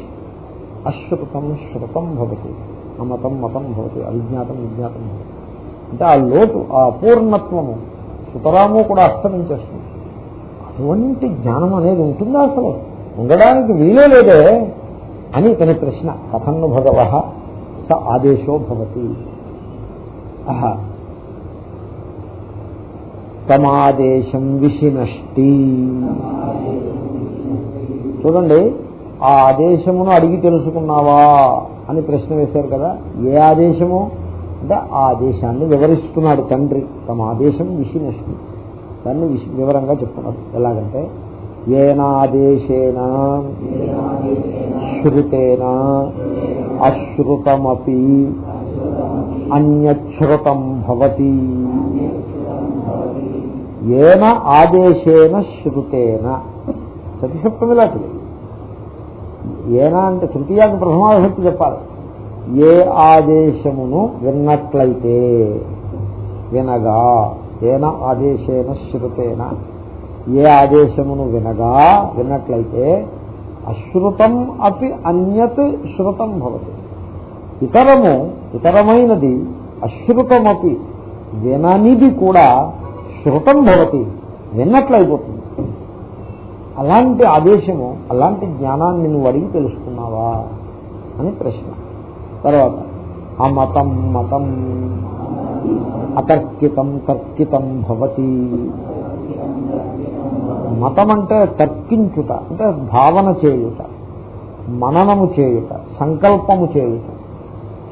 అశ్రుతం శృతం భవతి అమతం మతం భవతి అవిజ్ఞాతం విజ్ఞాతం భవతి. అంటే ఆ లోటు ఆ అపూర్ణత్వము సుతరాము కూడా అస్తమించేస్తుంది. అటువంటి జ్ఞానం అనేది ఉంటుందా అసలు? ఉండడానికి వీలే లేదే అని ఇతని ప్రశ్న. కథన్ను భగవ స ఆదేశో భవతి. తమాదేశం విషినష్టి. చూడండి ఆ ఆదేశమును అడిగి తెలుసుకున్నావా అని ప్రశ్న వేశారు కదా. ఏ ఆదేశము? అంటే ఆ ఆదేశాన్ని వివరిస్తున్నాడు తండ్రి. తమ ఆదేశం విషినష్టి దాన్ని వివరంగా చెప్తున్నారు. ఎలాగంటే ఏనాదేశేన శ్రుతేన అశ్రుతమపి? అన్యశ్రుతం భవతి? ఏన ఆదేశేన శృతేన? సతిసప్తమి ఏనా అంటే తృతీయానికి ప్రథమావిభక్తి చెప్పాలి. ఏ ఆదేశమును విన్నట్లయితే వినగా ఏన ఆదేశేన శృతేన. ఏ ఆదేశమును వినగా విన్నట్లయితే అశ్రుతం అపి అన్యత్ శృతం భవతి. ఇతరము ఇతరమైనది అశ్రుతమపి విననిది కూడా శృతం భవతి విన్నట్లయిపోతుంది. అలాంటి ఆదేశము అలాంటి జ్ఞానాన్ని నువ్వు అడిగి తెలుసుకున్నావా అని ప్రశ్న. తర్వాత అమతం మతం మతం అతర్కితం తర్కితం భవతి. మతం అంటే తర్కించుట అంటే భావన చేయుట మననము చేయుట సంకల్పము చేయుట.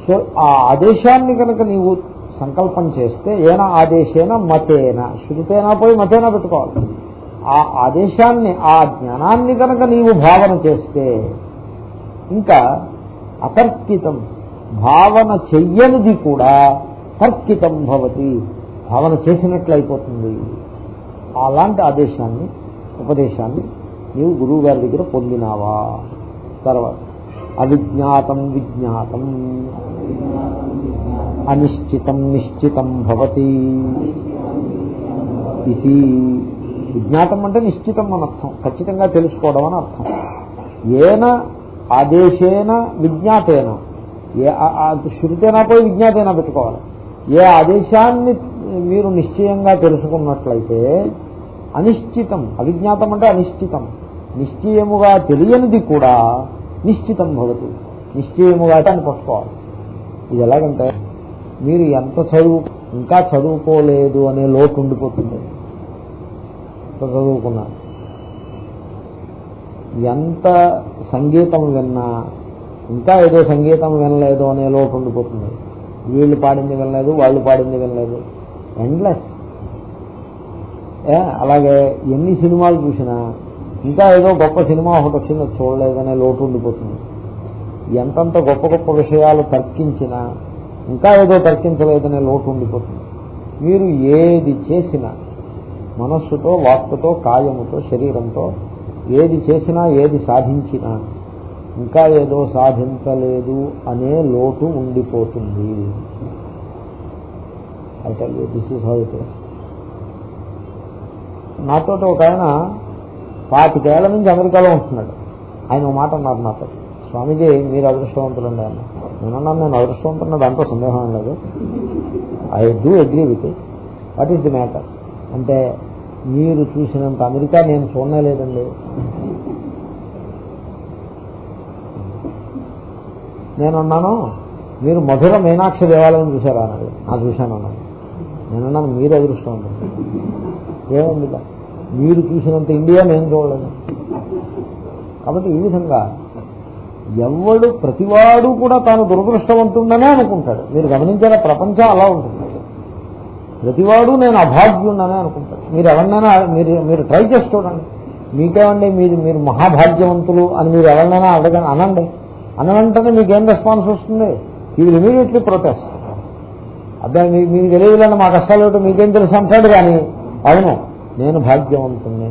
సో ఆ ఆదేశాన్ని కనుక నీవు సంకల్పం చేస్తే ఏనా ఆదేశేన మతేన? శృతేనా పోయి మతేనా పెట్టుకోవాలి. ఆ ఆదేశాన్ని ఆ జ్ఞానాన్ని కనుక నీవు భావన చేస్తే ఇంకా అతర్కితం భావన చెయ్యనిది కూడా తర్కితం భవతి. భావన చేసినట్లయిపోతుంది అలాంటి ఆదేశాన్ని ఉపదేశాన్ని నీవు గురువు గారి దగ్గర పొందినావా? తర్వాత అవిజ్ఞాతం విజ్ఞాతం. అనిశ్చితం నిశ్చితం భవతి. ఇది విజ్ఞాతం అంటే నిశ్చితం అని అర్థం. ఖచ్చితంగా తెలుసుకోవడం అని అర్థం. ఏన ఆదేశేన విజ్ఞాతేన. ఏ శృతేనా పోయి విజ్ఞాతేనా పెట్టుకోవాలి. ఏ ఆదేశాన్ని మీరు నిశ్చయంగా తెలుసుకున్నట్లయితే అనిశ్చితం అవిజ్ఞాతం అంటే అనిశ్చితం. నిశ్చయముగా తెలియనిది కూడా నిశ్చితం భవతి. నిశ్చయముగా దాన్ని పట్టుకోవాలి. ఇది ఎలాగంటే మీరు ఎంత చదువు ఇంకా చదువుకోలేదు అనే లోటు ఉండిపోతుంది. ఎంత చదువుకున్నారు ఎంత సంగీతం విన్నా ఇంకా ఏదో సంగీతం వినలేదు అనే లోటు ఉండిపోతుంది. వీళ్ళు పాడింది వినలేదు వాళ్ళు పాడింది వినలేదు. ఎండ్లెస్ అలాగే ఎన్ని సినిమాలు చూసినా ఇంకా ఏదో గొప్ప సినిమా ఒకటి వచ్చిందో చూడలేదనే లోటు ఉండిపోతుంది. ఎంతంత గొప్ప గొప్ప విషయాలు తర్కించినా ఇంకా ఏదో తర్కించలేదనే లోటు ఉండిపోతుంది. మీరు ఏది చేసినా మనస్సుతో వాక్కుతో కాయముతో శరీరంతో ఏది చేసినా ఏది సాధించినా ఇంకా ఏదో సాధించలేదు అనే లోటు ఉండిపోతుంది. అయితే దిస్ హౌ ఇట్ నాతో ఒక ఆయన పాతికేళ్ళ నుంచి అమెరికాలో ఉంటున్నాడు. ఆయన ఒక మాట అన్నారు నాతో. స్వామీజీ మీరు అదృష్టవంతులండి ఆయన నేనన్నాను నేను అదృష్టవంతున్నా దాంట్లో సందేహం లేదు. I do agree with what is the matter? అంటే మీరు చూసినంత అమెరికా నేను చూడనే నేనున్నాను మీరు మధుర మీనాక్షి దేవాలయం చూసారా అన్నాడు నా చూశాను అన్నాను నేనున్నాను మీరు అదృష్టం ఉంటుంది ఏముంది మీరు చూసినంత ఇండియా నేను చూడలేదు కాబట్టి ఈ విధంగా ఎవడు ప్రతివాడు కూడా తాను దురదృష్టవంతుందనే అనుకుంటాడు. మీరు గమనించారా ప్రపంచం అలా ఉంటుంది. ప్రతివాడు నేను అభాగ్యుండనే అనుకుంటాడు. మీరు ఎవరినైనా మీరు మీరు ట్రై చేసి చూడండి. మీకేమండి మీరు మీరు మహాభాగ్యవంతులు అని మీరు ఎవరినైనా అడగని అనండి. అనంటనే మీకేం రెస్పాన్స్ వస్తుంది? ఈ విల్ ఇమీడియట్లీ ప్రొటెస్ట్ అబ్బాయి మీకు మీకు తెలియదులేండి మా కష్టాలు ఏమిటో మీకేం తెలుసు అంటాడు కానీ అవును నేను భాగ్యవంతుణ్ణి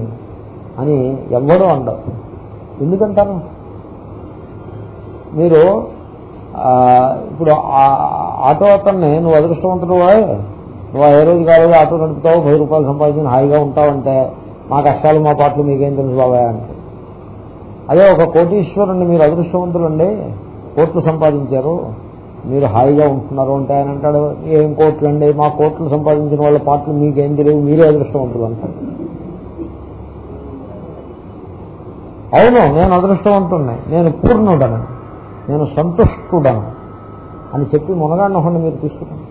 అని ఎవ్వడూ అంటారు ఎందుకంటాను మీరు ఇప్పుడు ఆటో అతన్ని నువ్వు అదృష్టవంతుడు నువ్వు ఏ రోజు కాలేదు ఆటో నడుపుతావు పది రూపాయలు సంపాదించి హాయిగా ఉంటావంటే మా కష్టాలు మా పాటలు మీకేం తెలుసు బాబాయ్ అంటే. అదే ఒక కోటీశ్వరుణ్ణి మీరు అదృష్టవంతులండి. కోట్లు సంపాదించారు. మీరు హాయిగా ఉంటున్నారు అంటే ఆయన అంటాడు ఏం కోట్లు అండి మా కోట్లు సంపాదించిన వాళ్ళ పాటలు మీకేం తెలియదు మీరే అదృష్టవంతులు అంటారు అవును నేను అదృష్టవంతుణ్ణి. నేను పూర్ణుడను. నేను సంతుష్టుడను అని చెప్పి మునగాడిన ఒకటి మీరు తీసుకున్నాను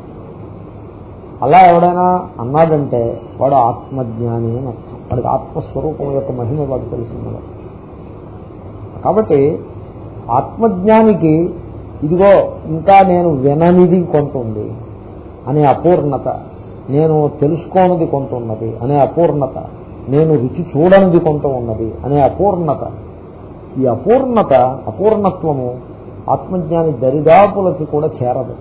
అలా ఎవడైనా అన్నాడంటే వాడు ఆత్మజ్ఞాని అని అర్థం. వాడికి ఆత్మస్వరూపం యొక్క మహిమ వాడు తెలిసింది. కాబట్టి ఆత్మజ్ఞానికి ఇదిగో ఇంకా నేను విననిది కొంత ఉంది అనే అపూర్ణత నేను తెలుసుకోనిది కొంత ఉన్నది అనే అపూర్ణత నేను రుచి చూడనిది కొంత ఉన్నది అనే అపూర్ణత. ఈ అపూర్ణత అపూర్ణత్వము ఆత్మజ్ఞాని దరిదాపులకి కూడా చేరదు.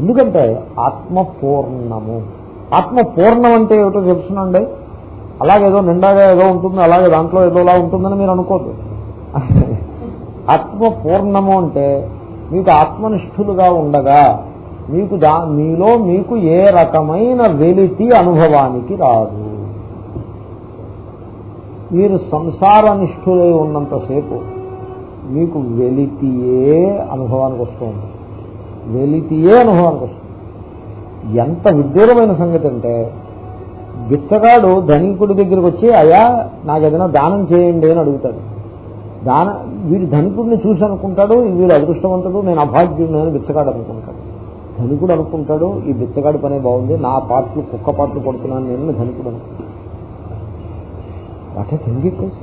ఎందుకంటే ఆత్మ పూర్ణము ఆత్మ పూర్ణం అంటే ఏమిటో తెలుసునండి? అలాగేదో నిండాగా ఏదో ఉంటుంది అలాగే దాంట్లో ఏదోలా ఉంటుందని మీరు అనుకోద్దు. ఆత్మ పూర్ణము అంటే మీకు ఆత్మనిష్ఠులుగా ఉండగా మీకు దా మీలో మీకు ఏ రకమైన వెలితి అనుభవానికి రాదు. మీరు సంసార నిష్ఠులై ఉన్నంతసేపు మీకు వెలితియే అనుభవానికి వస్తుంది వెలితియే అనుభవానికి వస్తుంది ఎంత విదూరమైన సంగతి అంటే బిచ్చగాడు ధనికుడి దగ్గరికి వచ్చి అయా నాకు ఏదైనా దానం చేయండి అని అడుగుతాడు. దాన వీడు ధనికుడిని చూసి అనుకుంటాడు వీడు అదృష్టవంతుడు నేను అభాగ్యుడు నేను బిచ్చగాడు అనుకుంటాడు. ధనికుడు అనుకుంటాడు ఈ బిచ్చగాడి పనే బాగుంది నా పాటలు కుక్క పాటలు కొడుతున్నాను నేను ధనికుడు అనుకుంటాడు వాటే థింక్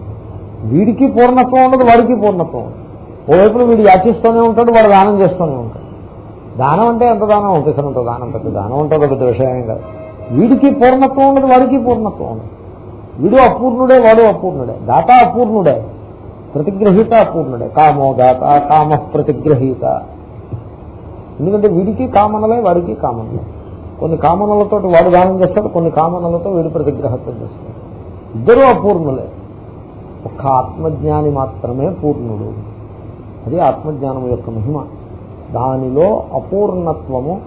వీడికి పూర్ణత్వం ఉండదు వాడికి పూర్ణత్వం ఉండదు. ఓవైపున వీడు యాచిస్తూనే ఉంటాడు వాడు దానం చేస్తూనే ఉంటాడు. దానం అంటే ఎంత దానం? అంత దానం పెద్ద దానం ఉంటుంది పెద్ద విషయమే కాదు. వీడికి పూర్ణత్వం ఉండదు వాడికి పూర్ణత్వం ఉండదు. వీడు అపూర్ణుడే వాడు అపూర్ణుడే. దాత అపూర్ణుడే. ప్రతిగ్రహీత అపూర్ణుడే. కామోదాత కామ ప్రతిగ్రహీత ఎందుకంటే వీడికి కామనలే వాడికి కామనలే. కొన్ని కామనలతో వాడు దానం చేస్తాడు కొన్ని కామనలతో వీడు ప్రతిగ్రహత్వం చేస్తాడు. ఇద్దరూ అపూర్ణులే. ఒక్క ఆత్మజ్ఞాని మాత్రమే పూర్ణుడు. అది ఆత్మజ్ఞానం యొక్క మహిమ. దానిలో అపూర్ణత్వము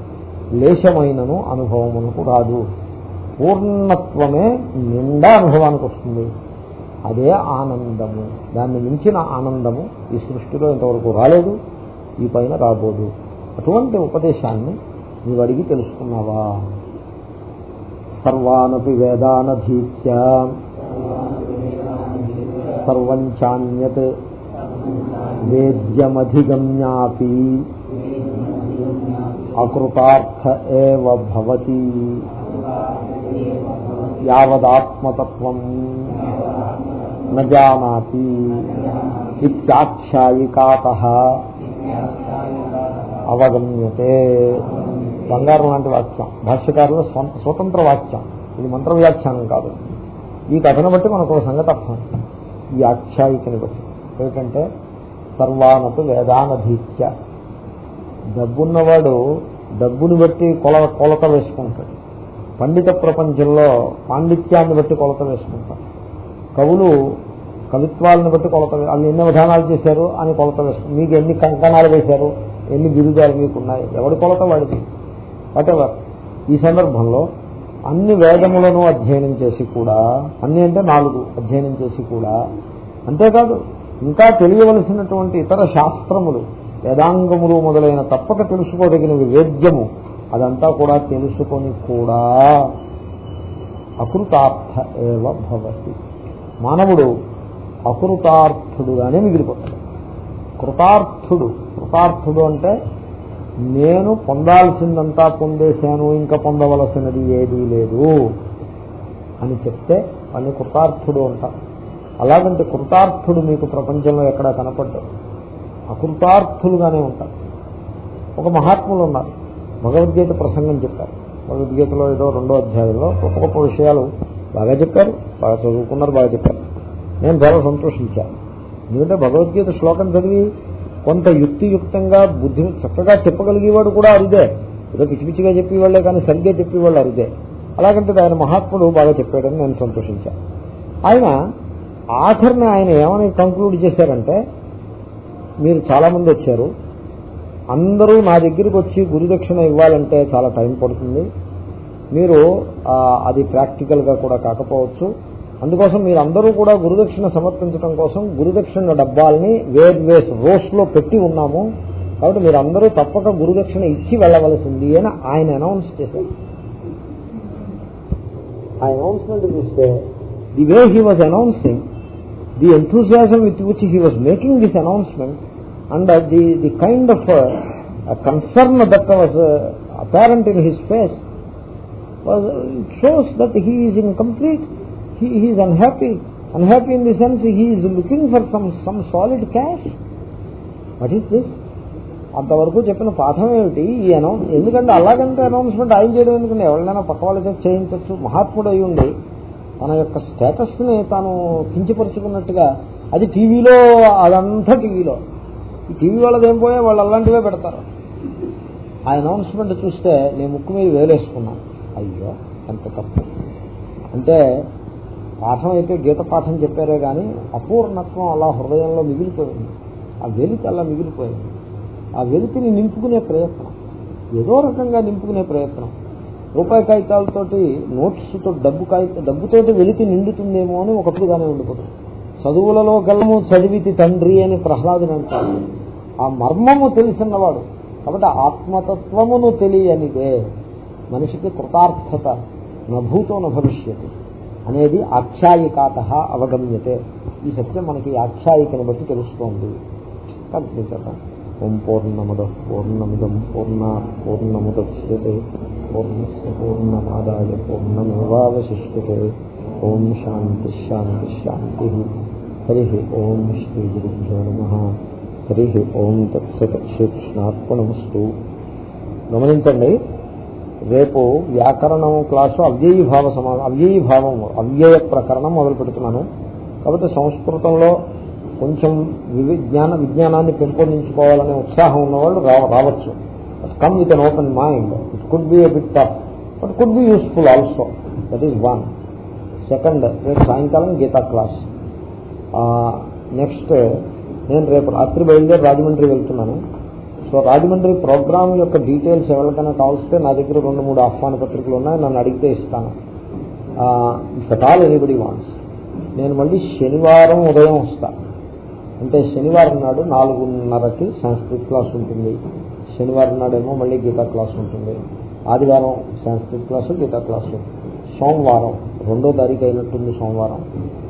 లేశమైనను అనుభవమునకు రాదు. పూర్ణత్వమే నిండా అనుభవానికి వస్తుంది అదే ఆనందము. దాన్ని మించిన ఆనందము ఈ సృష్టిలో ఇంతవరకు రాలేదు ఈ పైన రాబోదు. అటువంటి ఉపదేశాన్ని నీవు అడిగి తెలుసుకున్నావా? సర్వానపి వేదానధీత్య. సర్వం చాన్యత్ వేద్యమధిగమ్యాపి. అకృతార్థ ఏవ భవతి. యావదాత్మతత్వం. నజానాతి ఇత్యాఖ్యాయికాత అవగమ్యతే. బంగారం లాంటి వాక్యం. భాష్యకారుల స్వతంత్ర వాక్యం. ఇది మంత్ర వ్యాఖ్యానం కాదు. ఈ కథను బట్టి మనకు ఒక సంగతి అర్థం. ఈ ఆఖ్యాయికని బట్టి. ఏమిటంటే సర్వానతు వేదానధీత్య. డబ్బున్నవాడు డబ్బుని బట్టి కొల కొలత వేసుకుంటాడు. పండిత ప్రపంచంలో పాండిత్యాన్ని బట్టి కొలత వేసుకుంటాడు. కవులు కవిత్వాలను బట్టి కొలత వాళ్ళు ఎన్ని విధానాలు చేశారు అని కొలత వేస్తారు. మీకు ఎన్ని కంకణాలు వేశారు ఎన్ని బిరుదాలు మీకు ఉన్నాయి ఎవరి కొలత వాడిది? వాటెవర్ ఈ సందర్భంలో అన్ని వేదములను అధ్యయనం చేసి కూడా అన్ని అంటే నాలుగు అధ్యయనం చేసి కూడా అంతేకాదు ఇంకా తెలియవలసినటువంటి ఇతర శాస్త్రములు వేదాంగములు మొదలైన తప్పక తెలుసుకోదగినవి వేద్యము అదంతా కూడా తెలుసుకొని కూడా అకృతార్థ ఏవ భవతి. మానవుడు అకృతార్థుడుగానే మిగిలిపోతాడు. కృతార్థుడు కృతార్థుడు అంటే నేను పొందాల్సిందంతా పొందేశాను ఇంకా పొందవలసినది ఏదీ లేదు అని చెప్తే అని కృతార్థుడు అంటారు. అలాగంటే కృతార్థుడు మీకు ప్రపంచంలో ఎక్కడా కనపడ్డాడు అకృతార్థులుగానే ఉంటారు. ఒక మహాత్ములు ఉన్నారు. భగవద్గీత ప్రసంగం చెప్పారు. భగవద్గీతలో ఏదో రెండో అధ్యాయంలో గొప్ప గొప్ప విషయాలు బాగా చెప్పారు బాగా చదువుకున్నారు బాగా చెప్పారు. నేను చాలా సంతోషించాను. ఎందుకంటే భగవద్గీత శ్లోకం చదివి కొంత యుక్తియుక్తంగా బుద్ధి చక్కగా చెప్పగలిగేవాడు కూడా అరుదే. ఏదో పిచ్చి పిచ్చిగా చెప్పేవాళ్ళే కానీ సరిగ్గా చెప్పేవాళ్ళు అరుదే. అలాగంటే ఆయన మహాత్ముడు బాగా చెప్పాడని నేను సంతోషించాను. ఆయన ఆఖరిని ఆయన ఏమని కంక్లూడ్ చేశారంటే మీరు చాలా మంది వచ్చారు. అందరూ నా దగ్గరికి వచ్చి గురుదక్షిణ ఇవ్వాలంటే చాలా టైం పడుతుంది. మీరు అది ప్రాక్టికల్గా కూడా కాకపోవచ్చు. అందుకోసం మీరందరూ కూడా గురుదక్షిణ సమర్పించడం కోసం గురుదక్షిణ డబ్బాల్ని వేర్ వేస్ రోస్లో పెట్టి ఉన్నాము. కాబట్టి మీరు అందరూ తప్పక గురుదక్షిణ ఇచ్చి వెళ్ళవలసింది అని ఆయన అనౌన్స్ చేశారు. ఆ అనౌన్స్మెంట్ చూస్తే the way he was announcing the enthusiasm with which he was making this announcement and the the kind of concern that was apparent in his face it shows that he is incomplete he, he is unhappy. Unhappy in the sense he is looking for some some solid cash. What is this? అంతవరకు చెప్పిన పాఠం ఏమిటి? ఈ announce ఎందుకంటే అలాగంటే announcement ఆయన చేయడం ఎందుకంటే ఎవరినైనా పక్క వాళ్ళ చేయించవచ్చు మహాత్ముడు అయి ఉండి తన యొక్క స్టేటస్ని తాను కించపరుచుకున్నట్టుగా అది టీవీలో అదంతా టీవీలో. ఈ టీవీ వాళ్ళది ఏం పోయా? వాళ్ళు అలాంటివే పెడతారు. ఆ అనౌన్స్మెంట్ చూస్తే నేను ముక్కు మీద వేలేసుకున్నాను. అయ్యో ఎంత తప్పు. అంటే పాఠం అయితే గీత పాఠం చెప్పారే కానీ అపూర్ణత్వం అలా హృదయంలో మిగిలిపోయింది. ఆ వెలితి అలా మిగిలిపోయింది. ఆ వెలితిని నింపుకునే ప్రయత్నం. ఏదో రకంగా నింపుకునే ప్రయత్నం. రూపాయి కాగితాలతోటి నోట్స్తో డబ్బు కాగిత డబ్బుతోటి వెలితి నిండుతుందేమో అని ఒకప్పుడుగానే ఉండిపోతుంది. చదువులలో గలము చదివితి తండ్రి అని ప్రహ్లాదుని అంటారు. ఆ మర్మము తెలిసినవాడు. కాబట్టి ఆత్మతత్వమును తెలియనిదే. మనిషికి కృతార్థత నభూతో నభవిష్యతి అనేది ఆఖ్యాయికాత అవగమ్యతే. ఈ సత్యం మనకి ఆఖ్యాయికను బట్టి తెలుస్తోంది. కంటిన్యూ ఓం పూర్ణముద పూర్ణమిదం పూర్ణ పూర్ణముద్యే పూర్ణస్ పూర్ణమాదాయ పూర్ణమేవాశిష్యే ఓం శాంతి శాంతి శాంతి. హరి ఓం శ్రీ గురుభ్యో నమ. హరి ఓం తత్సత్ శ్రీకృష్ణార్పణమస్తు. గమనించండి రేపు వ్యాకరణం క్లాసు అవ్యయీ భావ సమా అవ్యయీ భావం అవ్యయ ప్రకరణం మొదలు పెడుతున్నాను. కాబట్టి సంస్కృతంలో కొంచెం విజ్ఞాన విజ్ఞానాన్ని పెంపొందించుకోవాలనే ఉత్సాహం ఉన్నవాళ్ళు రావచ్చు. Come with an open mind it could be a bit tough but could be useful also that is one second రేపు సాయంకాలం గీతా క్లాస్. నెక్స్ట్ నేను రేపు రాత్రి బయలుదేరి రాజమండ్రి వెళ్తున్నాను. సో రాజమండ్రి ప్రోగ్రామ్ యొక్క డీటెయిల్స్ ఎవరికైనా కావాల్స్తే నా దగ్గర రెండు మూడు ఆహ్వాన పత్రికలు ఉన్నాయి నన్ను అడిగితే ఇస్తాను. ఇఫ్ ఆల్ ఎనీబడి వాన్స్ నేను మళ్ళీ శనివారం ఉదయం వస్తా. అంటే శనివారం నాడు నాలుగున్నరకి సంస్కృత్ క్లాస్ ఉంటుంది. శనివారం నాడేమో మళ్ళీ గీతా క్లాస్ ఉంటుంది. ఆదివారం సంస్కృత్ క్లాసు గీతా క్లాసు. సోమవారం రెండో తారీఖు అయినట్టుంది సోమవారం.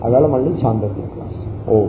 అవేళ మళ్ళీ చాంద్రోగ్య క్లాస్. ఓ.